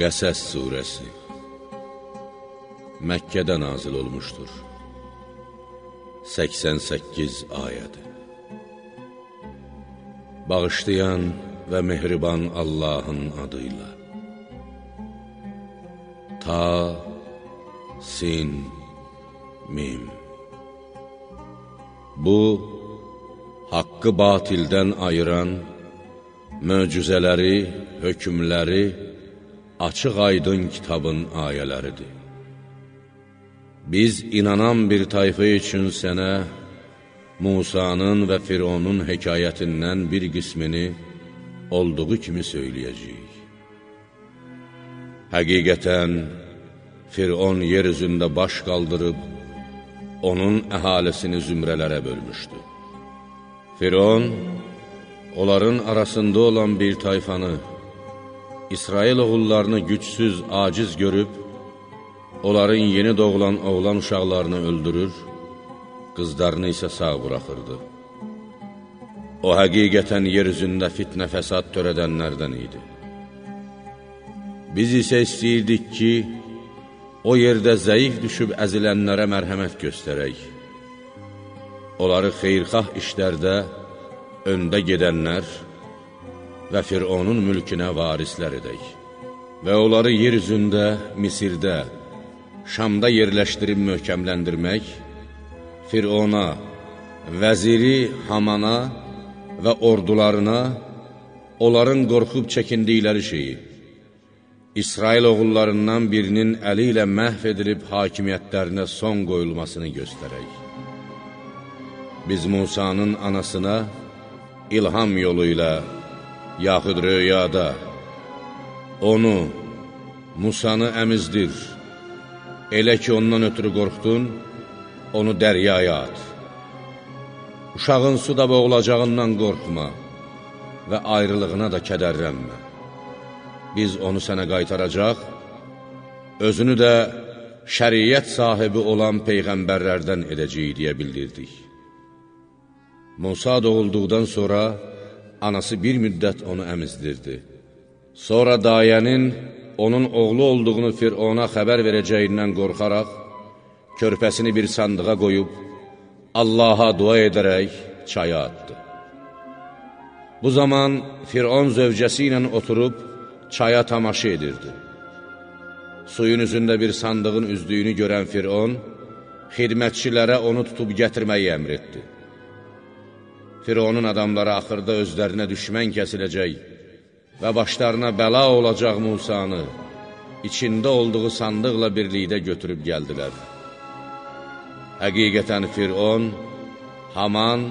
Qəsəs surəsi. Məkkədə nazil olmuşdur. 88 ayədir Bağışlayan və mehriban Allahın adıyla Ta, Sin, Mim. Bu, haqqı batildən ayıran, möcüzələri, hökmləri, açıq aydın kitabın ayələridir. Biz inanan bir tayfı üçün sənə Musanın və Fironun hekayətindən bir qismini olduğu kimi söyləyəcəyik. Həqiqətən, Firon yer üzündə baş qaldırıb, onun əhalisini zümrələrə bölmüşdü. Firon, onların arasında olan bir tayfanı, İsrail oğullarını gücsüz, aciz görüb, onların yeni doğulan oğlan uşaqlarını öldürür, qızlarını isə sağ buraxırdı. O, həqiqətən yer üzündə fitnə fəsad törədənlərdən idi. Biz isə istəyirdik ki, o yerdə zəif düşüb əzilənlərə mərhəmət göstərək. Onları xeyrxah işlərdə öndə gedənlər, və Fironun mülkünə varislər edək. Və onları yer üzündə, Misirdə, Şamda yerləşdirib möhkəmləndirmək, Firona, vəziri Hamana və ordularına, onların qorxub çəkindikləri şeyi, İsrail oğullarından birinin əli ilə məhv edilib hakimiyyətlərinə son qoyulmasını göstərək. Biz Musanın anasına ilham yolu ilə yaxud röyada onu, Musanı əmizdir, elə ki ondan ötürü qorxdun, onu dəryaya at. Uşağın suda boğulacağından qorxma və ayrılığına da kədərlənmə. Biz onu sənə qaytaracaq, özünü də şəriyyət sahibi olan peyğəmbərlərdən edəcəyik deyə bildirdik. Musa doğulduqdan sonra, anası bir müddət onu əmizdirdi. Sonra dayənin onun oğlu olduğunu Firona xəbər verəcəyindən qorxaraq, körpəsini bir sandığa qoyub, Allaha dua edərək çaya atdı. Bu zaman Firon zövcəsi ilə oturub çaya tamaşa edirdi. Suyun üzündə bir sandığın üzdüyünü görən Firon, xidmətçilərə onu tutub gətirməyi əmr etdi. Fironun adamları axırda özlərinə düşmən kəsiləcək və başlarına bəla olacaq Musanı içində olduğu sandıqla birlikdə götürüb gəldilər. Həqiqətən Firon, Haman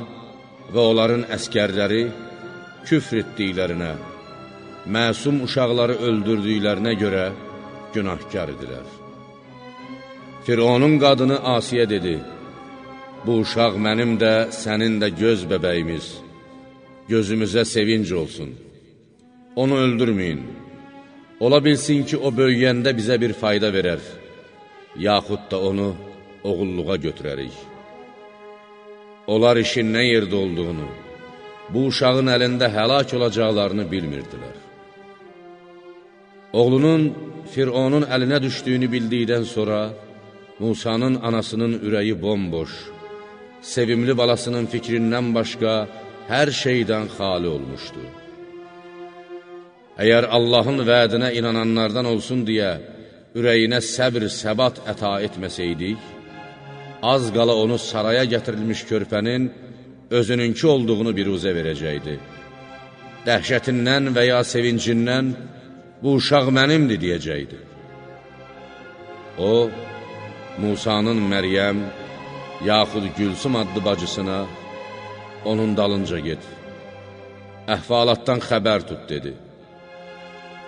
və onların əskərləri küfr etdiklərinə, məsum uşaqları öldürdüklərinə görə günahkar idilər. Fironun qadını Asiyə dedi, Bu uşaq mənim də, sənin də göz bəbəyimiz, gözümüzə sevinc olsun. Onu öldürməyin. Ola bilsin ki, o böyüyəndə bizə bir fayda verər, yaxud da onu oğulluğa götürərik. Onlar işin nə yerdə olduğunu, bu uşağın əlində həlak olacaqlarını bilmirdilər. Oğlunun Fironun əlinə düşdüyünü bildikdən sonra, Musanın anasının ürəyi bomboş, sevimli balasının fikrindən başqa hər şeydən xali olmuşdu. Əgər Allahın vədinə inananlardan olsun deyə ürəyinə səbr, səbat əta etməsəydik, az qala onu saraya gətirilmiş körpənin özününki olduğunu biruzə verəcəkdi. Dəhşətindən və ya sevincindən bu uşaq mənimdir deyəcəkdi. O, Musanın Məryəm, yaxud Gülsüm adlı bacısına, onun dalınca get. Əhvalatdan xəbər tut, dedi.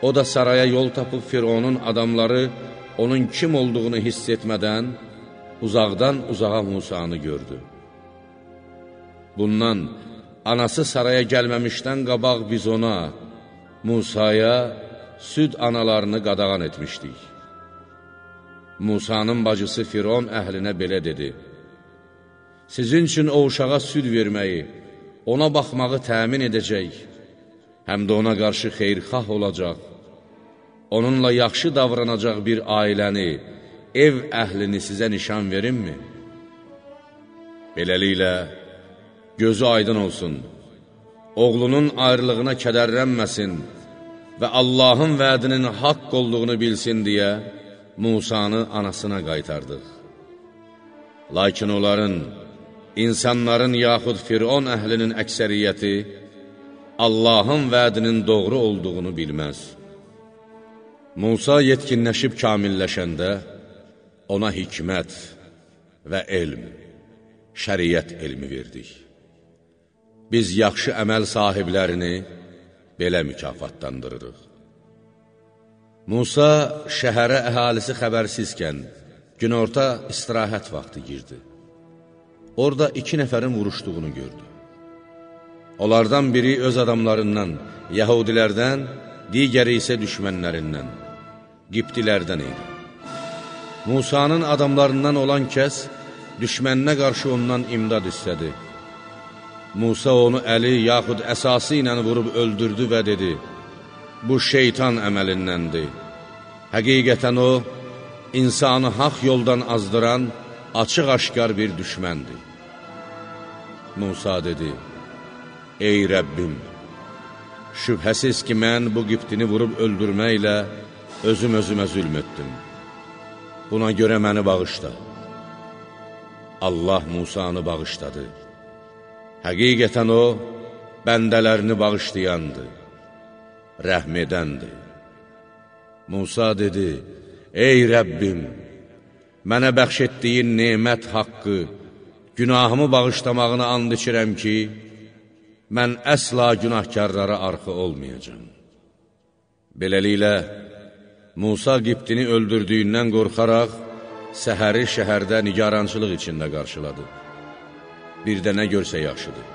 O da saraya yol tapıb Fironun adamları onun kim olduğunu hiss etmədən, uzaqdan uzağa Musanı gördü. Bundan, anası saraya gəlməmişdən qabaq biz ona, Musaya, süd analarını qadağan etmişdik. Musanın bacısı Firon əhlinə belə dedi, sizin üçün o uşağa süd verməyi, ona baxmağı təmin edəcək, həm də ona qarşı xeyrxah olacaq. onunla yaxşı davranacaq bir ailəni, ev əhlini sizə nişan verimmi? Beləliklə, gözü aydın olsun, oğlunun ayrılığına kədərlənməsin və Allahın vədinin haqq olduğunu bilsin deyə Musanı anasına qaytardıq. Lakin onların, insanların yaxud Firon əhlinin əksəriyyəti Allahın vədinin doğru olduğunu bilməz. Musa yetkinləşib kamilləşəndə ona hikmət və elm, şəriət elmi verdik. Biz yaxşı əməl sahiblərini belə mükafatlandırırıq. Musa şəhərə əhalisi xəbərsizkən, günorta istirahət vaxtı girdi. Orada iki nəfərin vuruşduğunu gördü. Onlardan biri öz adamlarından, Yahudilərdən, digəri isə düşmənlərindən qibdilərdən idi. Musanın adamlarından olan kəs düşməninə qarşı ondan imdad istədi. Musa onu əli yaxud əsası ilə vurub öldürdü və dedi, bu şeytan əməlindəndir. Həqiqətən o, insanı haq yoldan azdıran, açıq-aşkar bir düşməndir. Musa dedi, ey Rəbbim, şübhəsiz ki, mən bu qibdini vurub öldürməklə özüm özümə zülm etdim. Buna görə məni bağışla. Allah Musanı bağışladı. Həqiqətən o, bəndələrini bağışlayandır, rəhm edəndir. Musa dedi, Ey Rəbbim, mənə bəxş etdiyin nemət haqqı, günahımı bağışlamağını and içirəm ki, mən əsla günahkarlara arxı olmayacam. Beləliklə, Musa Qibdini öldürdüyündən qorxaraq, səhəri şəhərdə nigarançılıq içində qarşıladı. Bir də nə görsə yaxşıdır.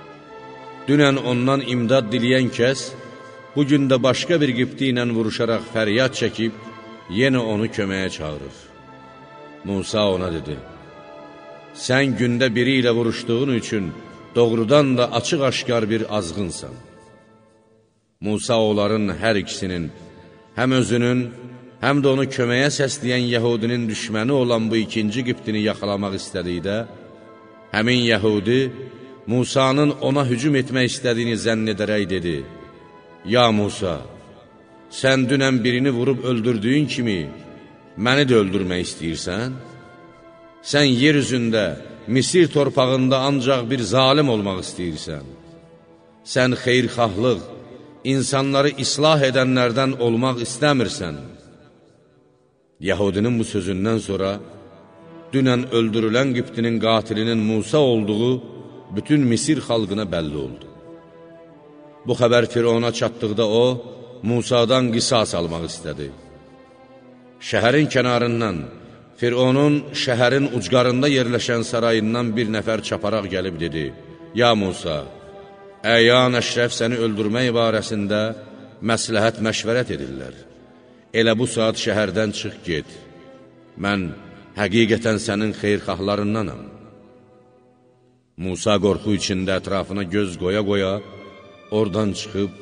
Dünən ondan imdad diləyən kəs, bugün də başqa bir Qibdi ilə vuruşaraq fəryad çəkib, yenə onu köməyə çağırır. Musa ona dedi, sən gündə biri ilə vuruşduğun üçün doğrudan da açıq-aşkar bir azğınsan. Musa onların hər ikisinin, həm özünün, həm də onu köməyə səsləyən Yəhudinin düşməni olan bu ikinci qiptini yaxalamaq istədikdə, həmin Yəhudi Musanın ona hücum etmək istədiyini zənn edərək dedi, Ya Musa, sən dünən birini vurub öldürdüyün kimi məni də öldürmək istəyirsən? Sən yer üzündə, Misir torpağında ancaq bir zalim olmaq istəyirsən. Sən xeyrxahlıq, insanları islah edənlərdən olmaq istəmirsən. Yəhudinin bu sözündən sonra dünən öldürülən Qibtinin qatilinin Musa olduğu bütün Misir xalqına bəlli oldu. Bu xəbər Firona çatdıqda o, Musadan qisas almaq istədi. Şəhərin kənarından, Fironun şəhərin ucqarında yerləşən sarayından bir nəfər çaparaq gəlib dedi, Ya Musa, əyan əşrəf səni öldürmək barəsində məsləhət məşvərət edirlər elə bu saat şəhərdən çıx get. Mən həqiqətən sənin xeyrxahlarındanam. Musa qorxu içində ətrafına göz qoya-qoya, oradan çıxıb,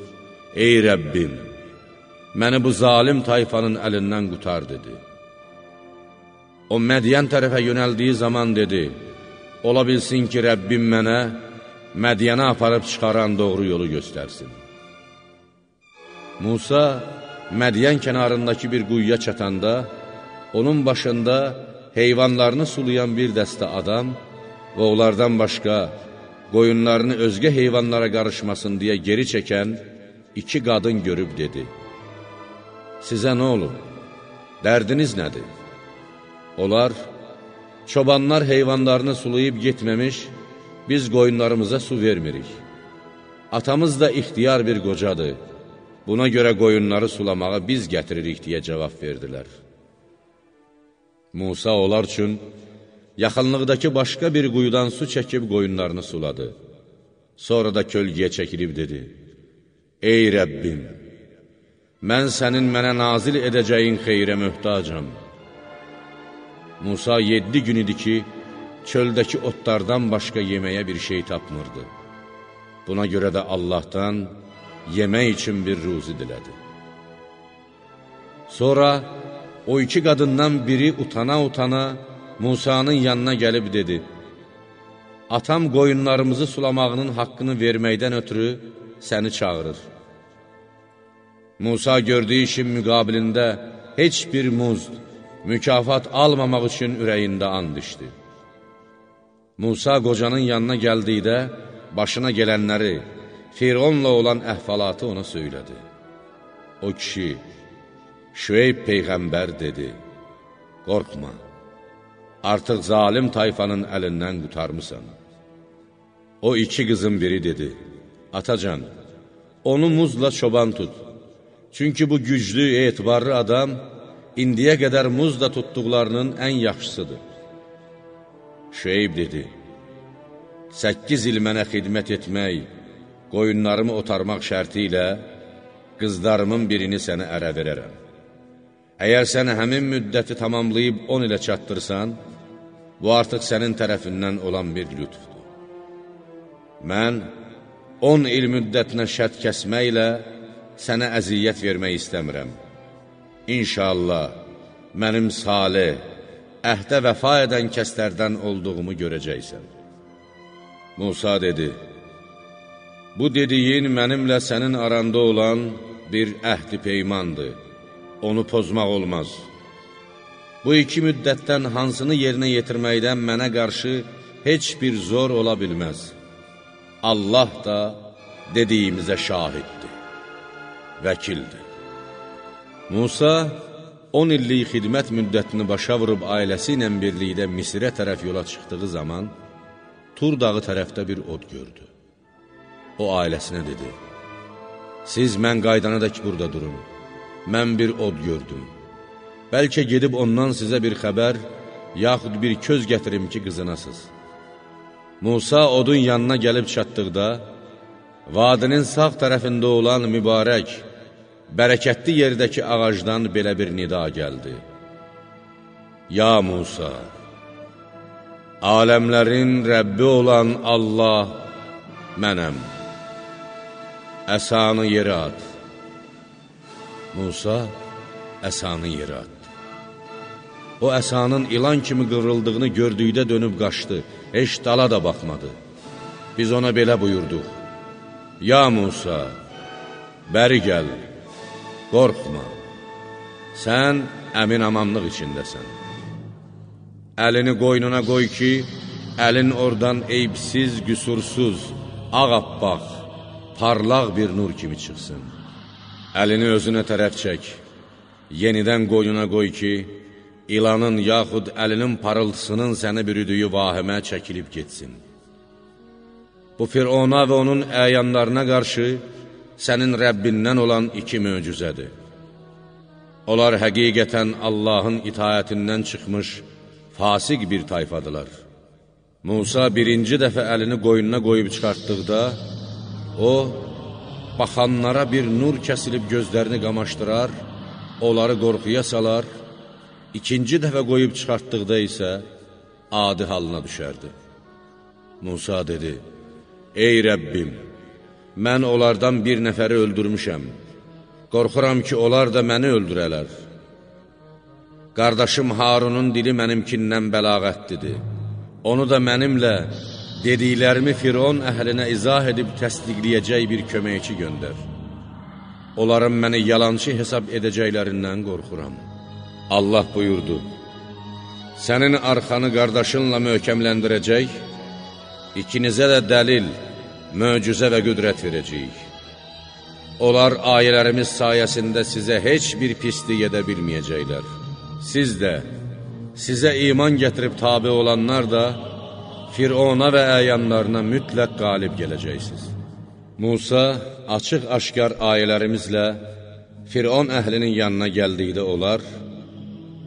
Ey Rəbbim, məni bu zalim tayfanın əlindən qutar, dedi. O, Mədiyən tərəfə yönəldiyi zaman dedi, ola bilsin ki, Rəbbim mənə Mədiyənə aparıb çıxaran doğru yolu göstərsin. Musa, Mədiyən kənarındakı bir quyuya çatanda, onun başında heyvanlarını sulayan bir dəstə adam və onlardan başqa qoyunlarını özgə heyvanlara qarışmasın deyə geri çəkən iki qadın görüb dedi, Sizə nə olub? Dərdiniz nədir? Onlar, çobanlar heyvanlarını sulayıb getməmiş, biz qoyunlarımıza su vermirik. Atamız da ixtiyar bir qocadır Buna görə qoyunları sulamağa biz gətiririk deyə cavab verdilər. Musa onlar üçün yaxınlıqdakı başqa bir quyudan su çəkib qoyunlarını suladı. Sonra da kölgəyə çəkilib dedi, Ey Rəbbim, mən sənin mənə nazil edəcəyin xeyrə möhtacam. Musa yeddi gün idi ki, çöldəki otlardan başqa yeməyə bir şey tapmırdı. Buna görə də Allahdan yemək üçün bir ruzi dilədi. Sonra o iki qadından biri utana-utana Musanın yanına gəlib dedi, Atam qoyunlarımızı sulamağının haqqını verməkdən ötürü səni çağırır. Musa gördüyü işin müqabilində heç bir muzd, mükafat almamaq üçün ürəyində and içdi. Musa qocanın yanına gəldikdə başına gələnləri, Fironla olan əhvalatı ona söylədi. O kişi, Şüeyb Peyğəmbər dedi, Qorxma, artıq zalim tayfanın əlindən qutarmısan. O iki qızın biri dedi, Atacan, onu muzla çoban tut. Çünki bu güclü, etibarlı adam indiyə qədər muzla tutduqlarının ən yaxşısıdır. Şüeyb dedi, Səkkiz il mənə xidmət etmək, qoyunlarımı otarmaq şərti ilə qızlarımın birini sənə ərə verərəm. Əgər sən həmin müddəti tamamlayıb 10 ilə çatdırsan, bu artıq sənin tərəfindən olan bir lütfdur. Mən 10 il müddətinə şərt kəsməklə sənə əziyyət vermək istəmirəm. İnşallah, mənim salih, əhdə vəfa edən kəslərdən olduğumu görəcəksən. Musa dedi, Bu dediyin mənimlə sənin aranda olan bir əhdi peymandır, onu pozmaq olmaz. Bu iki müddətdən hansını yerinə yetirməkdən mənə qarşı heç bir zor ola bilməz. Allah da dediyimizə şahiddir, vəkildir. Musa 10 illik xidmət müddətini başa vurub ailəsi ilə birlikdə Misirə tərəf yola çıxdığı zaman, Tur dağı tərəfdə bir od gördü. O ailəsinə dedi, Siz mən qaydana dək burada durun, mən bir od gördüm. Bəlkə gedib ondan sizə bir xəbər, yaxud bir köz gətirim ki, qızınasız. Musa odun yanına gəlib çatdıqda, vadinin sağ tərəfində olan mübarək, bərəkətli yerdəki ağacdan belə bir nida gəldi. Ya Musa! Aləmlərin Rəbbi olan Allah mənəm. Əsanı yerə at. Musa əsanı yerə atdı. O əsanın ilan kimi qırıldığını gördükdə dönüb qaçdı, heç dala da baxmadı. Biz ona belə buyurduq. Ya Musa, bəri gəl, qorxma, sən əmin amanlıq içindəsən. Əlini qoynuna qoy ki, əlin oradan eybsiz, qüsursuz, ağappaq, parlaq bir nur kimi çıxsın. Əlini özünə tərəf çək, yenidən qoynuna qoy ki, ilanın yaxud əlinin parıltısının səni bürüdüyü vahimə çəkilib getsin. Bu Firona və onun əyanlarına qarşı sənin Rəbbindən olan iki möcüzədir. Onlar həqiqətən Allahın itayətindən çıxmış, fasiq bir tayfadılar. Musa birinci dəfə əlini qoyununa qoyub çıxartdıqda, o, baxanlara bir nur kəsilib gözlərini qamaşdırar, onları qorxuya salar, ikinci dəfə qoyub çıxartdıqda isə adi halına düşərdi. Musa dedi, Ey Rəbbim, mən onlardan bir nəfəri öldürmüşəm, qorxuram ki, onlar da məni öldürələr. Qardaşım Harunun dili mənimkindən bəlağətlidir. Onu da mənimlə dediklərimi Firon əhlinə izah edib təsdiqləyəcək bir köməkçi göndər. Onların məni yalançı hesab edəcəklərindən qorxuram. Allah buyurdu, Sənin arxanı qardaşınla möhkəmləndirəcək, ikinizə də dəlil, möcüzə və qüdrət verəcəyik. Onlar ayələrimiz sayəsində sizə heç bir pislik edə bilməyəcəklər. Siz də, sizə iman gətirib tabi olanlar da, Firona və əyanlarına mütləq qalib gələcəksiniz. Musa açıq-aşkar ayələrimizlə Firon əhlinin yanına gəldikdə onlar,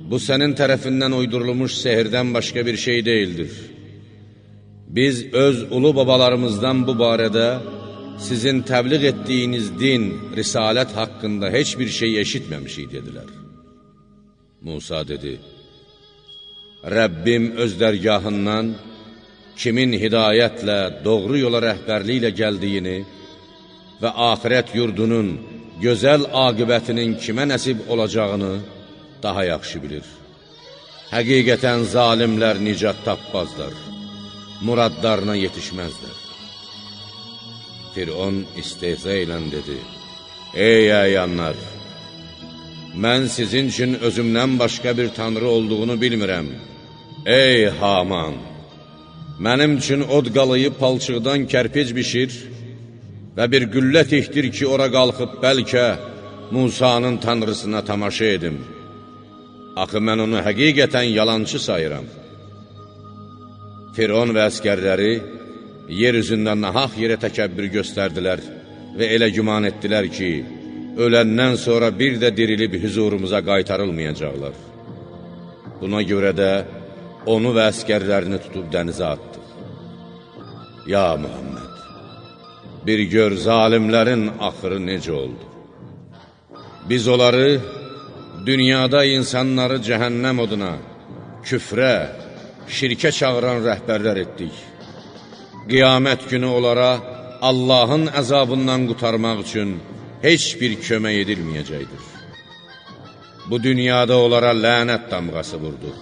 bu sənin tərəfindən uydurulmuş sehirdən başqa bir şey deyildir. Biz öz ulu babalarımızdan bu barədə sizin təbliğ etdiyiniz din, risalət haqqında heç bir şey eşitməmişik, dedilər. Musa dedi, Rəbbim öz dərgahından kimin hidayətlə, doğru yola rəhbərliklə gəldiyini və axirət yurdunun, gözəl aqibətinin kimə nəsib olacağını daha yaxşı bilir. Həqiqətən zalimlər nicat tapmazlar, muradlarına yetişməzlər. Firon istehza ilə dedi, Ey əyanlar, mən sizin üçün özümdən başqa bir tanrı olduğunu bilmirəm. Ey Haman, mənim üçün od qalayıb palçıqdan kərpic bişir və bir güllə tihdir ki, ora qalxıb bəlkə Musanın tanrısına tamaşa edim. Axı mən onu həqiqətən yalancı sayıram. Firon və əskərləri yer üzündə nahaq yerə təkəbbür göstərdilər və elə güman etdilər ki, öləndən sonra bir də dirilib hüzurumuza qaytarılmayacaqlar. Buna görə də onu və əskərlərini tutub dənizə atdıq. Ya Muhammed, bir gör zalimlərin axırı necə oldu. Biz onları dünyada insanları cəhənnəm oduna, küfrə, şirkə çağıran rəhbərlər etdik. Qiyamət günü onlara Allahın əzabından qutarmaq üçün heç bir kömək edilməyəcəkdir. Bu dünyada onlara lənət damğası vurdu.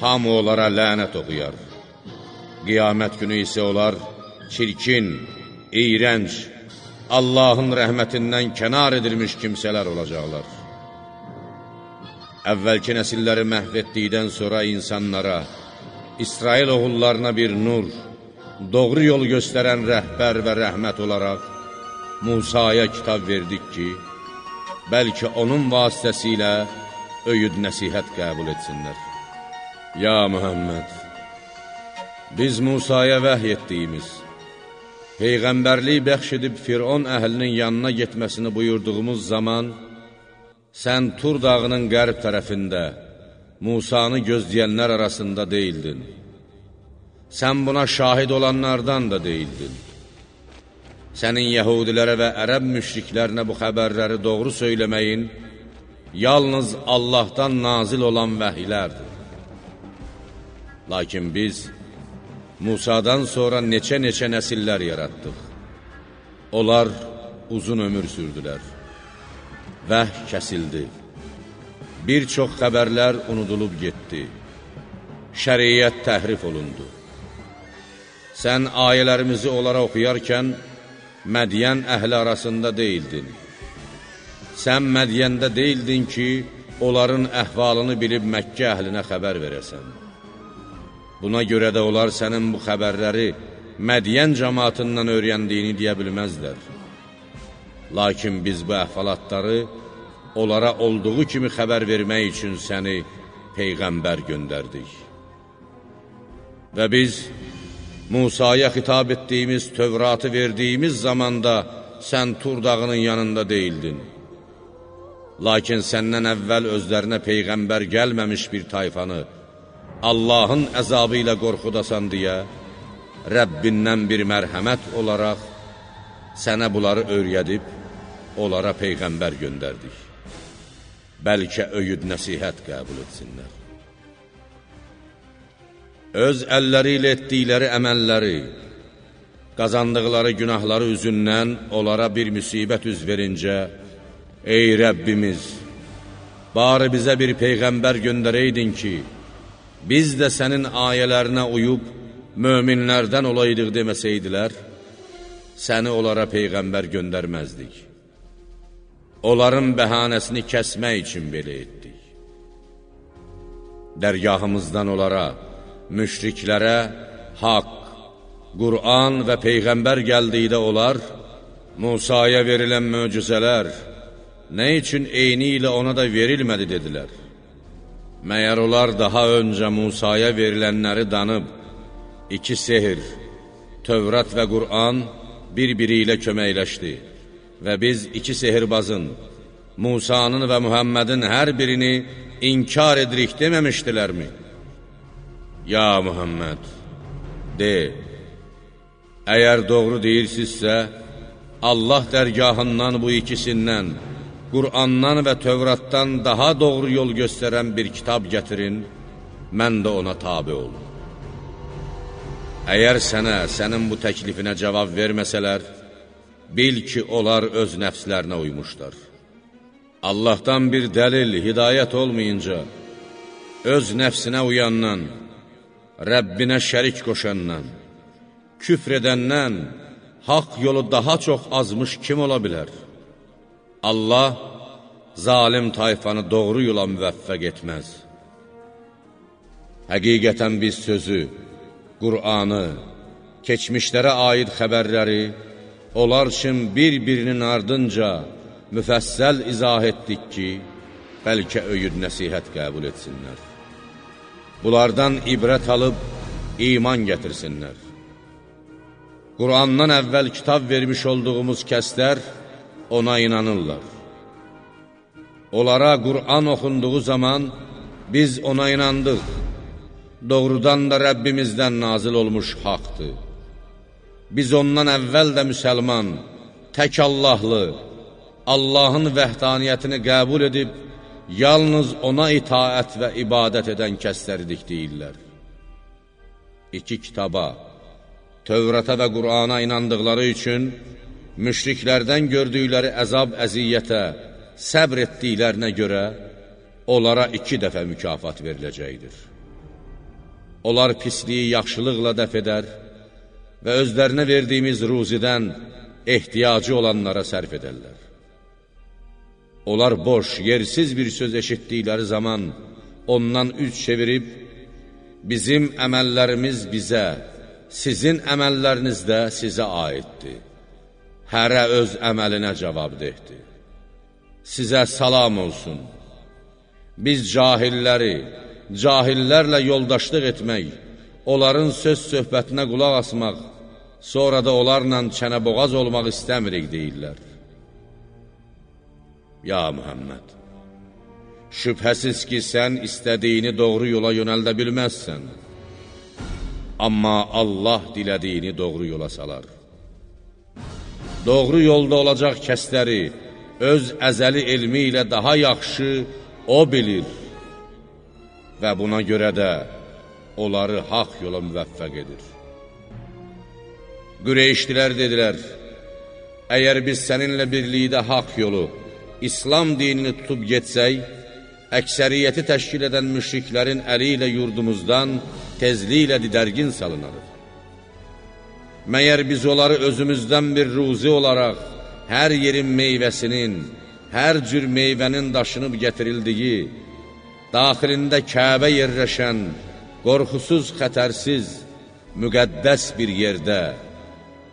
Hamı onlara lənət oxuyar. Qiyamət günü isə onlar çirkin, iyrənc, Allahın rəhmətindən kənar edilmiş kimsələr olacaqlar. Əvvəlki nəsilləri məhv etdikdən sonra insanlara, İsrail oğullarına bir nur, doğru yol göstərən rəhbər və rəhmət olaraq Musaya kitab verdik ki, bəlkə onun vasitəsilə öyüd nəsihət qəbul etsinlər. Ya Mühəmməd, biz Musaya vəhy etdiyimiz, Peyğəmbərlik bəxş edib Firon əhlinin yanına getməsini buyurduğumuz zaman, sən Tur dağının qərb tərəfində Musanı gözləyənlər arasında deyildin sən buna şahid olanlardan da deyildin. Sənin yəhudilərə və ərəb müşriklərinə bu xəbərləri doğru söyləməyin yalnız Allahdan nazil olan vəhiylərdir. Lakin biz Musadan sonra neçə-neçə nəsillər yaratdıq. Onlar uzun ömür sürdülər. Vəh kəsildi. Bir çox xəbərlər unudulub getdi. Şəriyyət təhrif olundu. Sən ayələrimizi onlara oxuyarkən Mədiyən əhli arasında deyildin. Sən Mədiyəndə deyildin ki, onların əhvalını bilib Məkkə əhlinə xəbər verəsən. Buna görə də onlar sənin bu xəbərləri Mədiyən cəmatından öyrəndiyini deyə bilməzlər. Lakin biz bu əhvalatları onlara olduğu kimi xəbər vermək üçün səni Peyğəmbər göndərdik. Və biz Musaya xitab etdiyimiz Tövratı verdiyimiz zamanda sən Tur dağının yanında deyildin. Lakin səndən əvvəl özlərinə Peyğəmbər gəlməmiş bir tayfanı Allahın əzabı ilə qorxudasan deyə, Rəbbindən bir mərhəmət olaraq sənə bunları öyrədib, onlara Peyğəmbər göndərdik. Bəlkə öyüd nəsihət qəbul etsinlər öz əlləri ilə etdikləri əməlləri, qazandıqları günahları üzündən onlara bir müsibət üz verincə, Ey Rəbbimiz, bari bizə bir Peyğəmbər göndərəydin ki, biz də sənin ayələrinə uyub, möminlərdən olaydıq deməsəydilər, səni onlara Peyğəmbər göndərməzdik. Onların bəhanəsini kəsmək üçün belə etdik. Dərgahımızdan onlara, müşriklərə haqq, Qur'an və Peyğəmbər gəldikdə onlar, Musaya verilən möcüzələr, nə üçün eyni ilə ona da verilmədi dedilər. Məyər onlar daha öncə Musaya verilənləri danıb, iki sehir, Tövrat və Qur'an bir-biri ilə köməkləşdi və biz iki sehirbazın, Musanın və Muhammədin hər birini inkar edirik deməmişdilərmi? Ya Muhammed, de, əgər doğru deyirsinizsə, Allah dərgahından bu ikisindən, Qur'andan və Tövratdan daha doğru yol göstərən bir kitab gətirin, mən də ona tabi olum. Əgər sənə, sənin bu təklifinə cavab verməsələr, bil ki, onlar öz nəfslərinə uymuşlar. Allahdan bir dəlil, hidayət olmayınca, öz nəfsinə uyandan, Rəbbinə şərik qoşandan, küfr edəndən, haqq yolu daha çox azmış kim ola bilər? Allah zalim tayfanı doğru yola müvəffəq etməz. Həqiqətən biz sözü, Qur'anı, keçmişlərə aid xəbərləri, onlar üçün bir-birinin ardınca müfəssəl izah etdik ki, bəlkə öyüd nəsihət qəbul etsinlər. Bunlardan ibrət alıb iman gətirsinlər. Qurandan əvvəl kitab vermiş olduğumuz kəslər ona inanırlar. Onlara Qur'an oxunduğu zaman biz ona inandıq. Doğrudan da Rəbbimizdən nazil olmuş haqdır. Biz ondan əvvəl də müsəlman, tək Allahlı, Allahın vəhdaniyyətini qəbul edib, yalnız ona itaət və ibadət edən kəsləridik deyirlər. İki kitaba, Tövrata və Qurana inandıqları üçün, müşriklərdən gördükləri əzab əziyyətə, səbr etdiklərinə görə, onlara iki dəfə mükafat veriləcəkdir. Onlar pisliyi yaxşılıqla dəf edər və özlərinə verdiyimiz ruzidən ehtiyacı olanlara sərf edərlər. Onlar boş, yersiz bir söz eşitdikləri zaman ondan üç çevirib, bizim əməllərimiz bizə, sizin əməlləriniz də sizə aiddir. Hərə öz əməlinə cavab dehdi. Sizə salam olsun. Biz cahilləri, cahillərlə yoldaşlıq etmək, onların söz söhbətinə qulaq asmaq, sonra da onlarla çənəboğaz olmaq istəmirik deyirlər. Ya Mühəmməd, şübhəsiz ki, sən istədiyini doğru yola yönəldə bilməzsən, amma Allah dilədiyini doğru yola salar. Doğru yolda olacaq kəsləri öz əzəli elmi ilə daha yaxşı O bilir və buna görə də onları haq yola müvəffəq edir. Qüreyşdilər dedilər, əgər biz səninlə birlikdə haqq yolu, İslam dinini tutub getsək, əksəriyyəti təşkil edən müşriklərin əli ilə yurdumuzdan tezliklə didərgin salınarıq. Məyər biz onları özümüzdən bir ruzi olaraq, hər yerin meyvəsinin, hər cür meyvənin daşınıb gətirildiyi, daxilində Kəbə yerləşən, qorxusuz, xətərsiz, müqəddəs bir yerdə,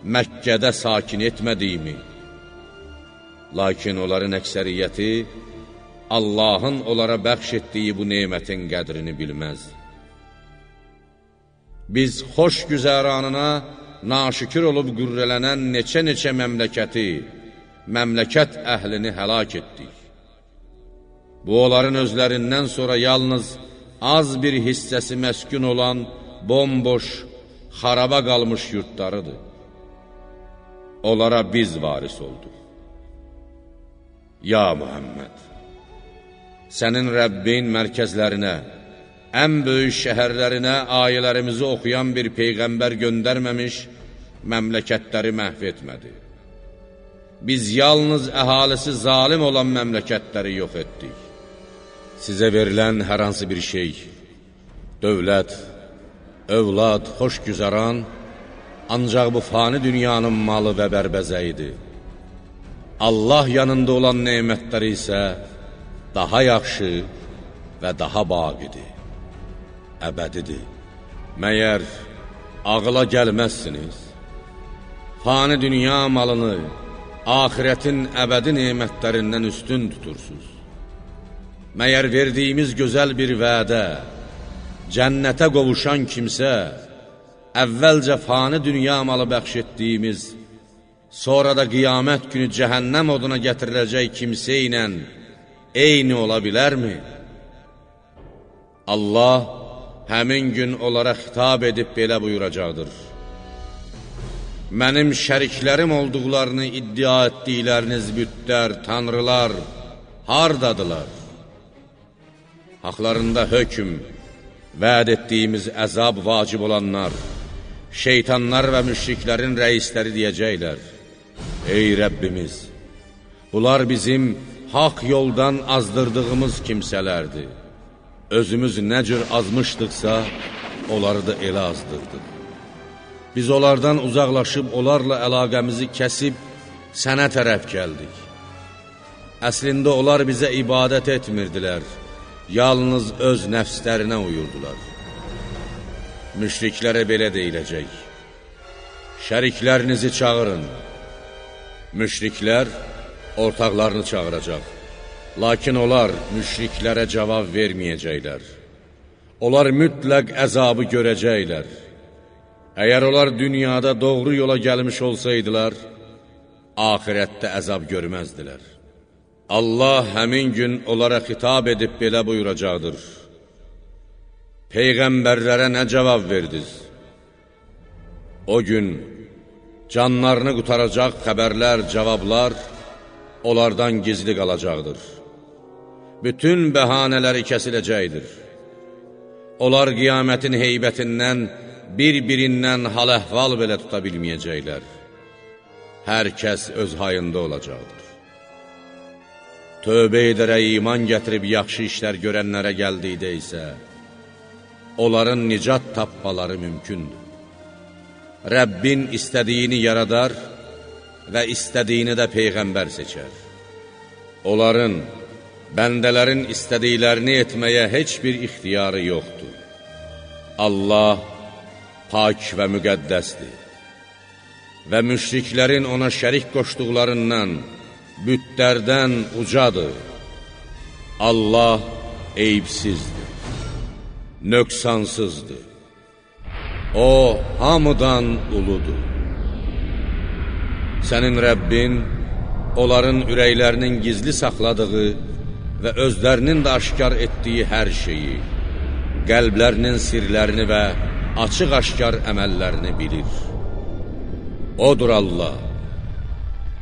Məkkədə sakin etmədiyimi, lakin onların əksəriyyəti Allahın onlara bəxş etdiyi bu neymətin qədrini bilməz. Biz xoş güzəranına naşükür olub qürrələnən neçə-neçə məmləkəti, məmləkət əhlini həlak etdik. Bu, onların özlərindən sonra yalnız az bir hissəsi məskün olan bomboş, xaraba qalmış yurtlarıdır. Onlara biz varis olduq. Ya Muhammed, sənin Rəbbin mərkəzlərinə, ən böyük şəhərlərinə ayələrimizi oxuyan bir Peyğəmbər göndərməmiş, məmləkətləri məhv etmədi. Biz yalnız əhalisi zalim olan məmləkətləri yox etdik. Sizə verilən hər hansı bir şey, dövlət, övlad, xoş güzaran, ancaq bu fani dünyanın malı və bərbəzəyidir. Allah yanında olan neymətləri isə daha yaxşı və daha baqidir, əbədidir. Məyər ağıla gəlməzsiniz? Fani dünya malını, ahirətin əbədi neymətlərindən üstün tutursunuz. Məyər verdiyimiz gözəl bir vədə, cənnətə qovuşan kimsə, əvvəlcə fani dünya malı bəxş etdiyimiz, sonra da qiyamət günü cəhənnəm oduna gətiriləcək kimsə ilə eyni ola bilərmi? Allah həmin gün onlara xitab edib belə buyuracaqdır. Mənim şəriklərim olduqlarını iddia etdikləriniz bütlər, tanrılar hardadılar? Haqlarında hökm, vəd etdiyimiz əzab vacib olanlar, şeytanlar və müşriklərin rəisləri deyəcəklər, Ey Rəbbimiz, bunlar bizim haq yoldan azdırdığımız kimsələrdir. Özümüz nə cür azmışdıqsa, onları da elə azdırdıq. Biz onlardan uzaqlaşıb, onlarla əlaqəmizi kəsib, sənə tərəf gəldik. Əslində onlar bizə ibadət etmirdilər, yalnız öz nəfslərinə uyurdular. Müşriklərə belə deyiləcək, şəriklərinizi çağırın. Müşriklər ortaqlarını çağıracaq, lakin onlar müşriklərə cavab verməyəcəklər. Onlar mütləq əzabı görəcəklər. Əgər onlar dünyada doğru yola gəlmiş olsaydılar, ahirətdə əzab görməzdilər. Allah həmin gün onlara xitab edib belə buyuracaqdır. Peyğəmbərlərə nə cavab verdiniz? O gün canlarını qutaracaq xəbərlər, cavablar onlardan gizli qalacaqdır. Bütün bəhanələri kəsiləcəkdir. Onlar qiyamətin heybətindən bir-birindən hal-əhval belə tuta bilməyəcəklər. Hər kəs öz hayında olacaqdır. Tövbə edərək iman gətirib yaxşı işlər görənlərə gəldikdə isə, onların nicat tapmaları mümkündür. Rəbbin istədiyini yaradar və istədiyini də Peyğəmbər seçər. Onların, bəndələrin istədiklərini etməyə heç bir ixtiyarı yoxdur. Allah pak və müqəddəsdir və müşriklərin ona şərik qoşduqlarından, bütlərdən ucadır. Allah eyibsizdir, nöqsansızdır. O, hamıdan uludur. Sənin Rəbbin, onların ürəklərinin gizli saxladığı və özlərinin də aşkar etdiyi hər şeyi, qəlblərinin sirlərini və açıq-aşkar əməllərini bilir. Odur Allah,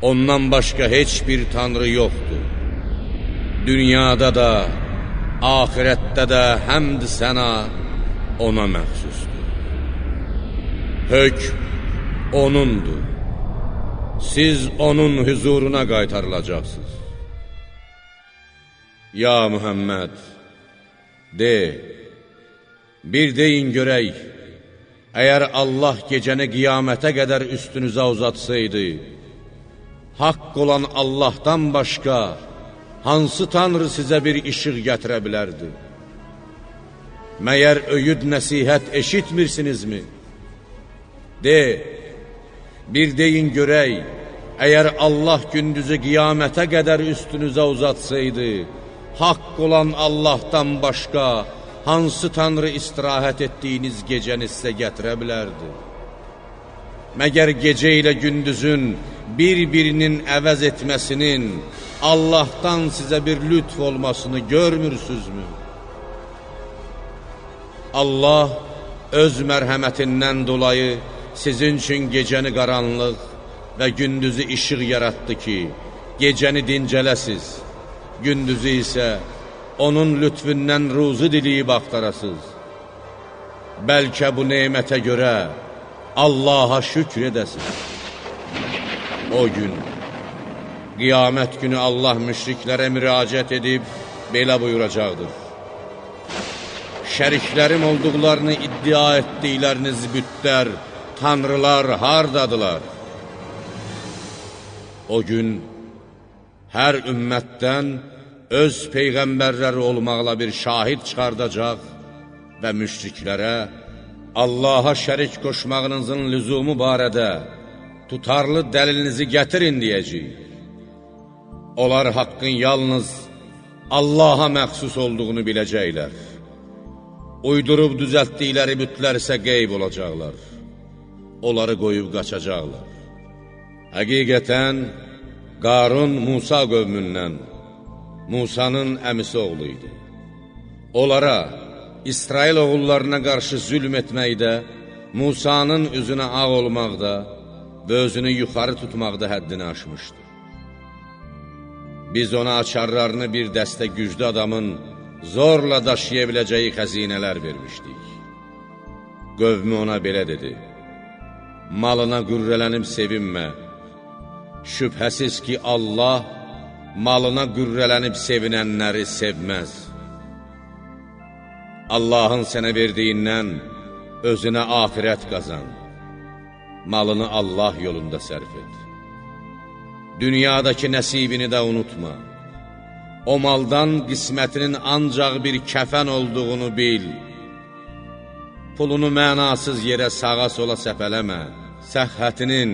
ondan başqa heç bir tanrı yoxdur. Dünyada da, ahirətdə də həmd sənə ona məxsusdur. Hükm O'nundur. Siz O'nun hüzuruna qaytarılacaqsınız. Ya Muhammed, de, bir deyin görək, Əgər Allah gecəni qiyamətə qədər üstünüzə uzatsaydı, haqq olan Allahdan başqa hansı tanrı sizə bir işıq gətirə bilərdi? Məyər öyüd nəsihət eşitmirsinizmi? De, bir deyin görək, əgər Allah gündüzü qiyamətə qədər üstünüzə uzatsaydı, haqq olan Allahdan başqa hansı tanrı istirahət etdiyiniz gecəni sizə gətirə bilərdi? Məgər gecə ilə gündüzün bir-birinin əvəz etməsinin Allahdan sizə bir lütf olmasını görmürsünüzmü? Allah öz mərhəmətindən dolayı sizin üçün gecəni qaranlıq və gündüzü işıq yaratdı ki, gecəni dincələsiz, gündüzü isə onun lütfündən ruzu diliyib axtarasız. Bəlkə bu neymətə görə Allaha şükr edəsiniz. O gün, qiyamət günü Allah müşriklərə müraciət edib belə buyuracaqdır. Şəriklərim olduqlarını iddia etdikləriniz bütlər, tanrılar hardadılar? O gün hər ümmətdən öz peyğəmbərləri olmaqla bir şahid çıxardacaq və müşriklərə Allaha şərik qoşmağınızın lüzumu barədə tutarlı dəlilinizi gətirin deyəcək. Onlar haqqın yalnız Allaha məxsus olduğunu biləcəklər. Uydurub düzəltdikləri bütlər isə qeyb olacaqlar. Onları qoyub qaçacaqlar. Həqiqətən, Qarun Musa qövmündən, Musanın əmisi oğlu idi. Onlara, İsrail oğullarına qarşı zülm etməkdə, Musanın üzünə ağ olmaqda və özünü yuxarı tutmaqda həddini aşmışdı. Biz ona açarlarını bir dəstə güclü adamın zorla daşıya biləcəyi xəzinələr vermişdik. Qövmü ona belə dedi, malına qürrələnib sevinmə, Şübhəsiz ki, Allah malına qürrələnib sevinənləri sevməz. Allahın sənə verdiyindən özünə ahirət qazan. Malını Allah yolunda sərf et. Dünyadakı nəsibini də unutma. O maldan qismətinin ancaq bir kəfən olduğunu bil. Pulunu mənasız yerə sağa sola səpələmə. Səhhətinin,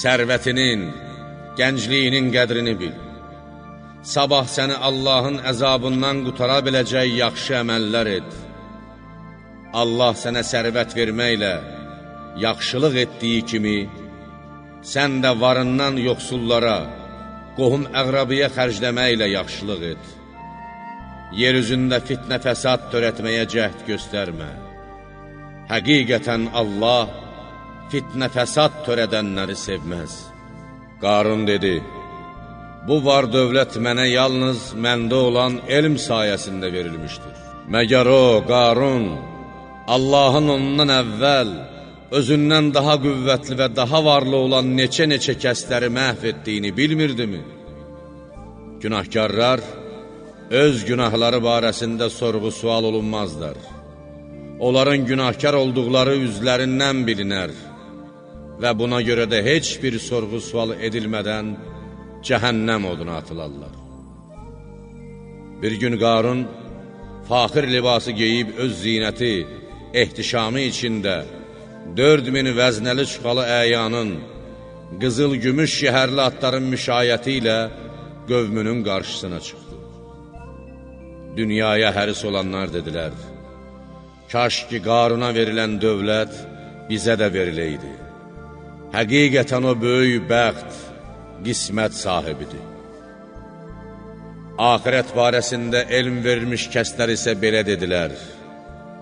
sərvətinin, gəncliyinin qədrini bil. Sabah səni Allahın əzabından qutara biləcək yaxşı əməllər et. Allah sənə sərvət verməklə yaxşılıq etdiyi kimi, sən də varından yoxsullara, qohum əqrabiyə xərcləməklə yaxşılıq et. Yer üzündə fitnə fəsad törətməyə cəhd göstərmə. Həqiqətən Allah fitnə fəsad törədənləri sevməz. Qarun dedi, bu var dövlət mənə yalnız məndə olan elm sayəsində verilmişdir. Məgər o, Qarun, Allahın ondan əvvəl, özündən daha qüvvətli və daha varlı olan neçə-neçə kəsləri məhv etdiyini bilmirdimi? Günahkarlar öz günahları barəsində sorğu-sual olunmazlar. Onların günahkar olduqları üzlərindən bilinər və buna görə də heç bir sorğu-sual edilmədən cəhənnəm oduna atılarlar. Bir gün Qarun faxir libası geyib öz zinəti, ehtişamı içində 4000 vəznəli çuxalı əyanın, qızıl-gümüş şəhərli atların müşayəti ilə qövmünün qarşısına çıxdı. Dünyaya həris olanlar dedilər, Kaş ki, qaruna verilən dövlət bizə də veriləydi. Həqiqətən o böyük bəxt, qismət sahibidir. Ahirət barəsində elm verilmiş kəslər isə belə dedilər,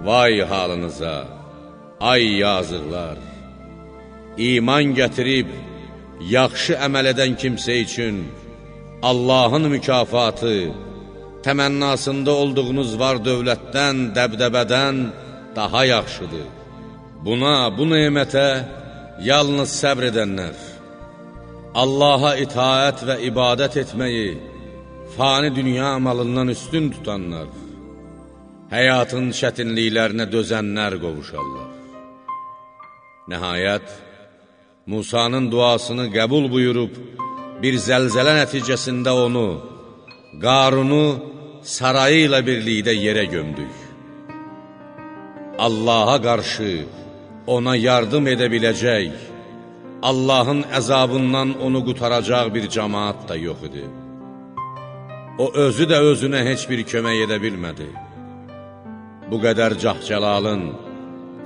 Vay halınıza! Ay yazıqlar! İman gətirib, yaxşı əməl edən kimsə üçün Allahın mükafatı, təmənnasında olduğunuz var dövlətdən, dəbdəbədən daha yaxşıdır. Buna, bu neymətə yalnız səbr edənlər, Allaha itaət və ibadət etməyi, fani dünya malından üstün tutanlar, həyatın çətinliklərinə dözənlər qovuşarlar. Nəhayət, Musanın duasını qəbul buyurub, bir zəlzələ nəticəsində onu, Qarunu sarayı ilə birlikdə yerə gömdük. Allaha qarşı ona yardım edə biləcək, Allahın əzabından onu qutaracaq bir cəmaat da yox idi. O özü də özünə heç bir kömək edə bilmədi bu qədər cahcəlalın,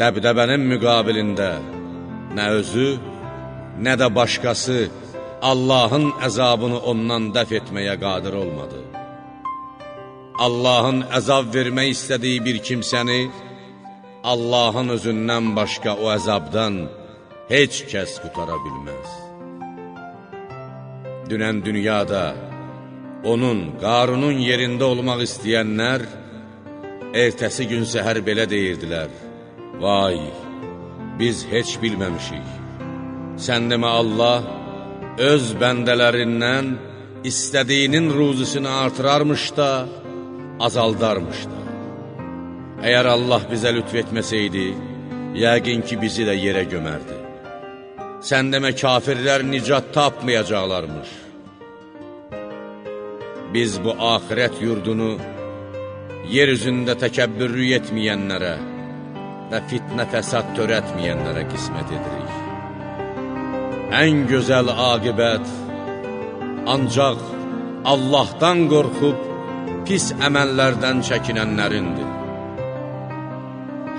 dəbdəbənin müqabilində nə özü, nə də başqası Allahın əzabını ondan dəf etməyə qadir olmadı. Allahın əzab vermək istədiyi bir kimsəni, Allahın özündən başqa o əzabdan heç kəs qutara bilməz. Dünən dünyada onun, Qarunun yerində olmaq istəyənlər, Ertəsi gün səhər belə deyirdilər, Vay, biz heç bilməmişik. Sən demə Allah öz bəndələrindən istədiyinin ruzisini artırarmış da, azaldarmış da. Əgər Allah bizə lütf etməsəydi, yəqin ki, bizi də yerə gömərdi. Sən demə kafirlər nicat tapmayacaqlarmış. Biz bu ahirət yurdunu yer üzündə təkəbbürlük etməyənlərə və fitnə fəsad törətməyənlərə qismət edirik. Ən gözəl aqibət ancaq Allahdan qorxub pis əməllərdən çəkinənlərindir.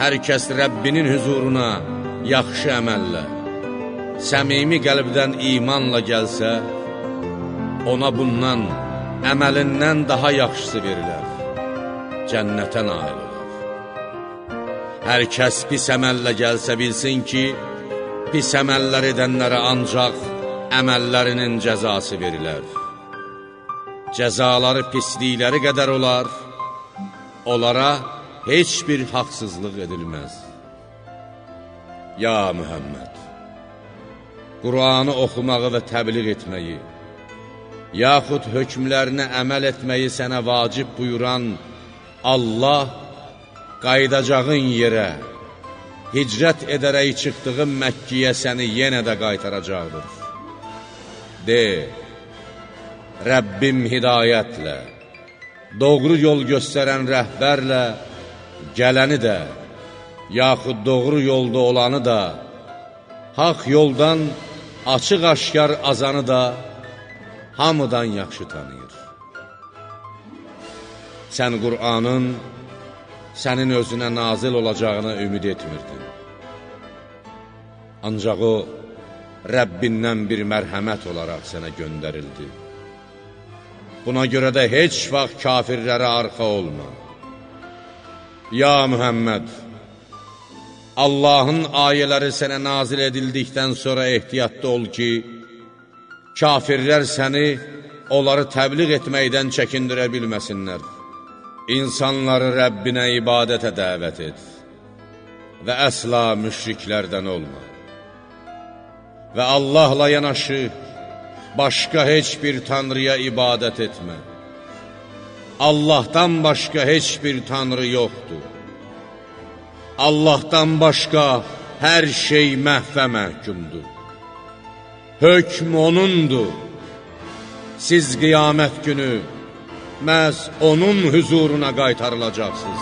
Hər kəs Rəbbinin hüzuruna yaxşı əməllə, səmimi qəlbdən imanla gəlsə, ona bundan, əməlindən daha yaxşısı verilər cənnətə nail olar. Hər kəs pis əməllə gəlsə bilsin ki, pis əməllər edənlərə ancaq əməllərinin cəzası verilər. Cəzaları pislikləri qədər olar, onlara heç bir haqsızlıq edilməz. Ya Mühəmməd, Qur'anı oxumağı və təbliğ etməyi, yaxud hökmlərinə əməl etməyi sənə vacib buyuran Allah qaydacağın yerə, hicrət edərək çıxdığın Məkkiyə səni yenə də qaytaracaqdır. De, Rəbbim hidayətlə, doğru yol göstərən rəhbərlə, gələni də, yaxud doğru yolda olanı da, haq yoldan açıq-aşkar azanı da hamıdan yaxşı tanıyır. Sən Qur'anın sənin özünə nazil olacağına ümid etmirdin. Ancaq o, Rəbbindən bir mərhəmət olaraq sənə göndərildi. Buna görə də heç vaxt kafirlərə arxa olma. Ya Mühəmməd, Allahın ayələri sənə nazil edildikdən sonra ehtiyatda ol ki, kafirlər səni onları təbliğ etməkdən çəkindirə bilməsinlər. İnsanları Rəbbinə ibadətə dəvət et və əsla müşriklərdən olma. Və Allahla yanaşı, başqa heç bir tanrıya ibadət etmə. Allahdan başqa heç bir tanrı yoxdur. Allahdan başqa hər şey məhvə məhkumdur. Hökm O'nundur. Siz qiyamət günü məhz O'nun hüzuruna qaytarılacaqsınız.